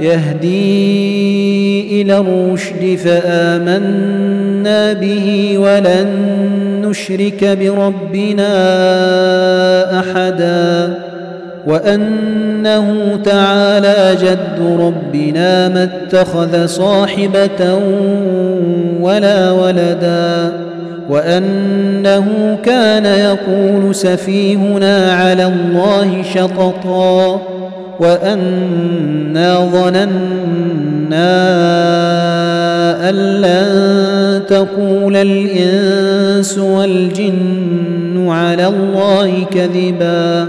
يهدي إلى الرشد فآمنا به ولن نشرك بربنا أحدا وأنه تعالى جد ربنا ما اتخذ صاحبة ولا ولدا وأنه كان يقول سفيهنا على الله شططا وأنا ظننا أن لن تقول الإنس والجن على الله كذبا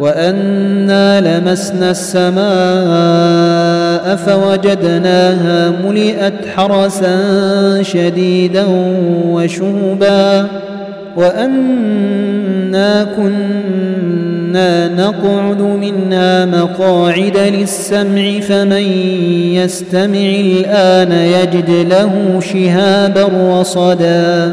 وأنا لمسنا السماء فوجدناها ملئت حرسا شديدا وشوبا وأنا كنا نقعد منها مقاعد للسمع فمن يستمع الآن يجد له شهابا رصدا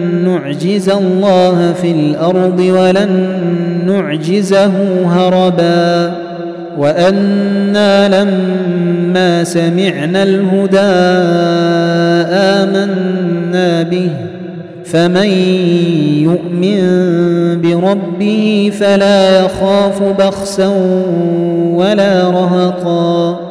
نعجز الله في الأرض ولن نعجزه هربا وأنا لما سمعنا الهدى آمنا به فمن يؤمن بربه فلا يخاف بخسا ولا رهقا